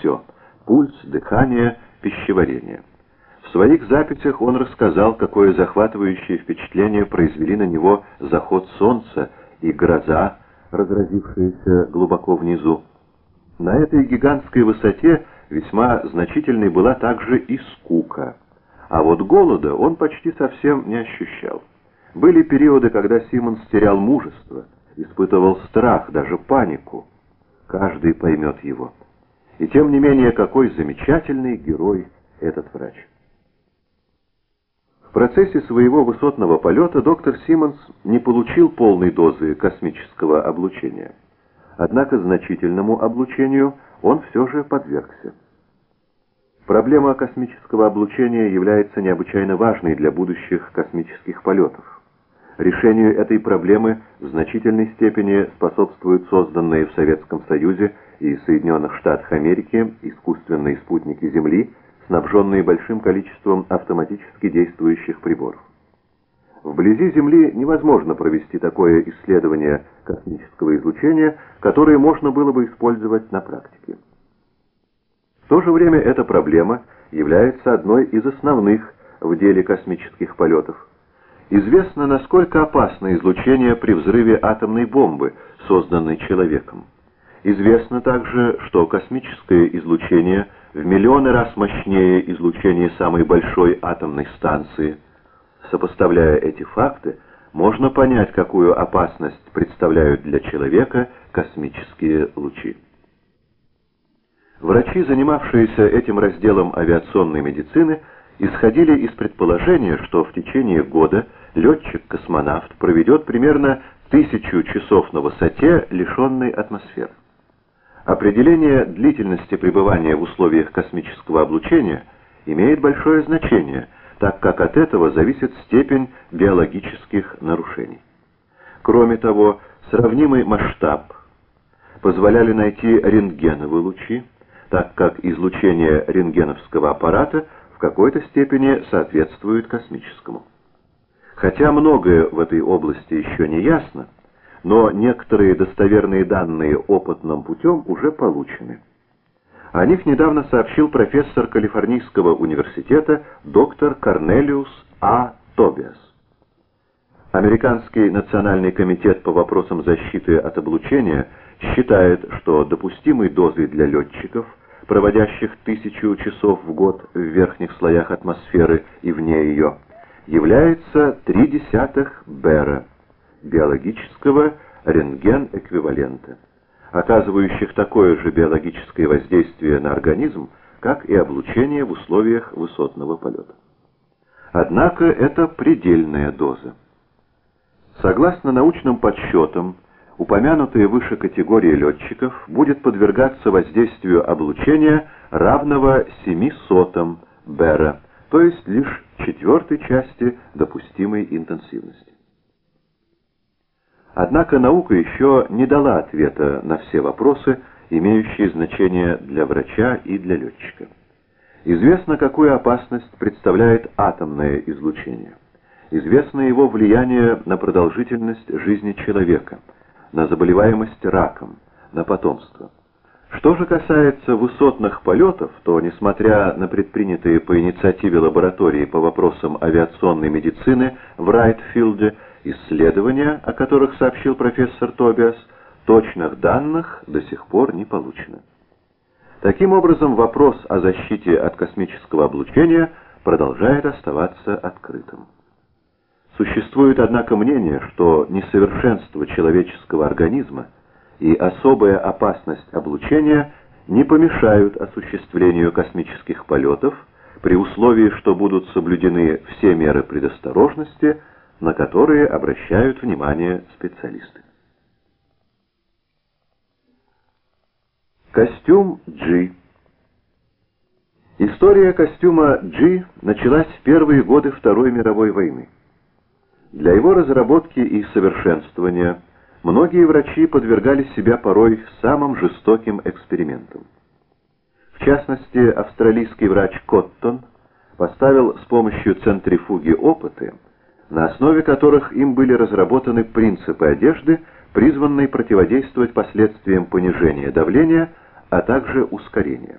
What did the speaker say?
все – пульс, дыхание, пищеварение. В своих записях он рассказал, какое захватывающее впечатление произвели на него заход солнца и гроза, разразившаяся глубоко внизу. На этой гигантской высоте весьма значительной была также и скука, а вот голода он почти совсем не ощущал. Были периоды, когда Симонс терял мужество, испытывал страх, даже панику. Каждый поймет его. И тем не менее, какой замечательный герой этот врач. В процессе своего высотного полета доктор Симмонс не получил полной дозы космического облучения. Однако значительному облучению он все же подвергся. Проблема космического облучения является необычайно важной для будущих космических полетов. Решению этой проблемы в значительной степени способствуют созданные в Советском Союзе и Соединенных Штатах Америки искусственные спутники Земли – снабженные большим количеством автоматически действующих приборов. Вблизи Земли невозможно провести такое исследование космического излучения, которое можно было бы использовать на практике. В то же время эта проблема является одной из основных в деле космических полетов. Известно, насколько опасно излучение при взрыве атомной бомбы, созданной человеком. Известно также, что космическое излучение в миллионы раз мощнее излучения самой большой атомной станции. Сопоставляя эти факты, можно понять, какую опасность представляют для человека космические лучи. Врачи, занимавшиеся этим разделом авиационной медицины, исходили из предположения, что в течение года летчик-космонавт проведет примерно тысячу часов на высоте, лишенной атмосферы. Определение длительности пребывания в условиях космического облучения имеет большое значение, так как от этого зависит степень биологических нарушений. Кроме того, сравнимый масштаб позволяли найти рентгеновые лучи, так как излучение рентгеновского аппарата какой-то степени соответствует космическому. Хотя многое в этой области еще не ясно, но некоторые достоверные данные опытным путем уже получены. О них недавно сообщил профессор Калифорнийского университета доктор Корнелиус А. Тобиас. Американский национальный комитет по вопросам защиты от облучения считает, что допустимой дозой для летчиков, проводящих тысячу часов в год в верхних слоях атмосферы и вне ее, является 0,3 бера биологического рентген-эквивалента, оказывающих такое же биологическое воздействие на организм, как и облучение в условиях высотного полета. Однако это предельная доза. Согласно научным подсчетам, упомянутая выше категория летчиков будет подвергаться воздействию облучения равного 7 сотам Бера, то есть лишь четвертой части допустимой интенсивности. Однако наука еще не дала ответа на все вопросы, имеющие значение для врача и для летчика. Известно, какую опасность представляет атомное излучение. Известно его влияние на продолжительность жизни человека, на заболеваемость раком, на потомство. Что же касается высотных полетов, то, несмотря на предпринятые по инициативе лаборатории по вопросам авиационной медицины в Райтфилде исследования, о которых сообщил профессор Тобиас, точных данных до сих пор не получено. Таким образом, вопрос о защите от космического облучения продолжает оставаться открытым. Существует, однако, мнение, что несовершенство человеческого организма – и особая опасность облучения не помешают осуществлению космических полетов при условии, что будут соблюдены все меры предосторожности, на которые обращают внимание специалисты. Костюм G История костюма G началась в первые годы Второй мировой войны. Для его разработки и совершенствования Многие врачи подвергали себя порой самым жестоким экспериментам. В частности, австралийский врач Коттон поставил с помощью центрифуги опыты, на основе которых им были разработаны принципы одежды, призванные противодействовать последствиям понижения давления, а также ускорение.